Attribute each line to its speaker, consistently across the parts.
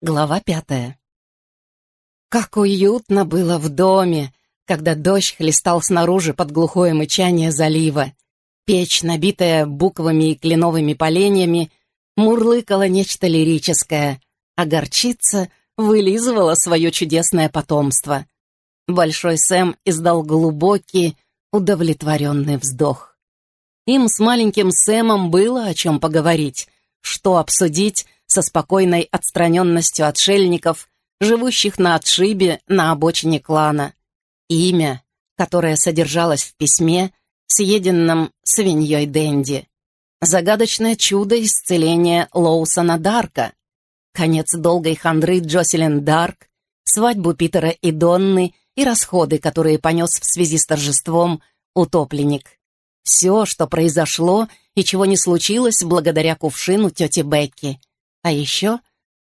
Speaker 1: Глава пятая. Как уютно было в доме, когда дождь хлестал снаружи под глухое мычание залива. Печь, набитая буквами и кленовыми поленьями, мурлыкала нечто лирическое, а горчица вылизывала свое чудесное потомство. Большой Сэм издал глубокий, удовлетворенный вздох. Им с маленьким Сэмом было о чем поговорить, что обсудить со спокойной отстраненностью отшельников, живущих на отшибе на обочине клана. Имя, которое содержалось в письме, съеденном свиньей Дэнди. Загадочное чудо исцеления Лоусона Дарка. Конец долгой хандры Джоселин Дарк, свадьбу Питера и Донны и расходы, которые понес в связи с торжеством утопленник. Все, что произошло и чего не случилось благодаря кувшину тети Бекки. А еще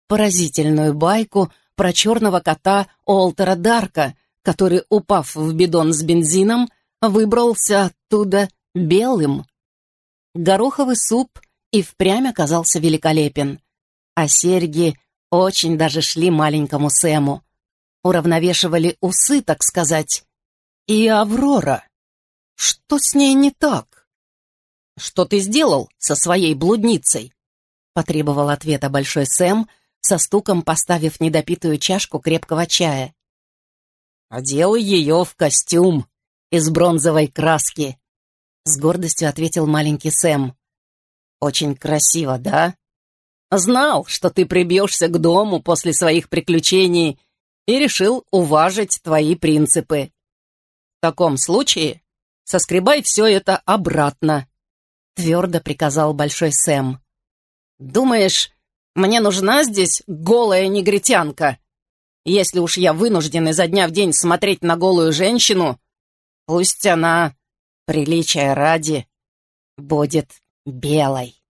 Speaker 1: поразительную байку про черного кота Олтера Дарка, который, упав в бидон с бензином, выбрался оттуда белым. Гороховый суп и впрямь оказался великолепен, а серьги очень даже шли маленькому Сэму. Уравновешивали усы, так сказать. И Аврора. Что с ней не так? Что ты сделал со своей блудницей? Потребовал ответа Большой Сэм, со стуком поставив недопитую чашку крепкого чая. «Одел ее в костюм из бронзовой краски», — с гордостью ответил маленький Сэм. «Очень красиво, да? Знал, что ты прибьешься к дому после своих приключений и решил уважить твои принципы. В таком случае соскребай все это обратно», — твердо приказал Большой Сэм. «Думаешь, мне нужна здесь голая негритянка? Если уж я вынужден изо дня в день смотреть на голую женщину, пусть она, приличия ради, будет белой».